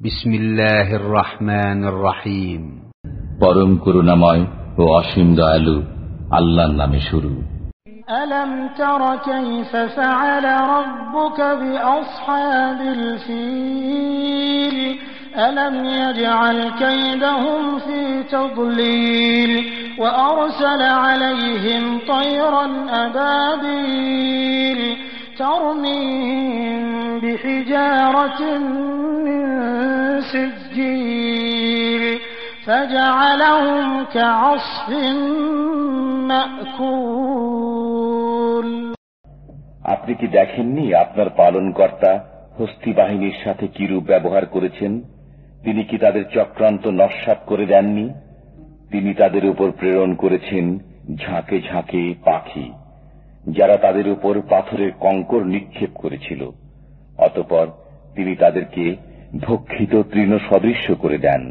بسم الله الرحمن الرحيم পরম করুণাময় ও অসীম দয়ালু আল্লাহর নামে শুরু ألم تر كيف فعل ربك بأصحاب الفيل ألم يجعل كيدهم في تضليل وأرسل عليهم طيرا أبابيل ترميهم بحجارة من سجيل فجعلهم كعصف مأكول আপনি কি দেখেননি আপনার পালনকর্তা হস্তি বাহিনীর সাথে কিরূপ ব্যবহার করেছেন তিনি কি তাদের চক্রান্ত নস্বাত করে দেননি তিনি তাদের উপর প্রেরণ করেছেন ঝাঁকে ঝাঁকে পাখি যারা তাদের উপর পাথরের কঙ্কর নিক্ষেপ করেছিল অতপর তিনি তাদেরকে ভক্ষিত তৃণ সদৃশ্য করে দেন।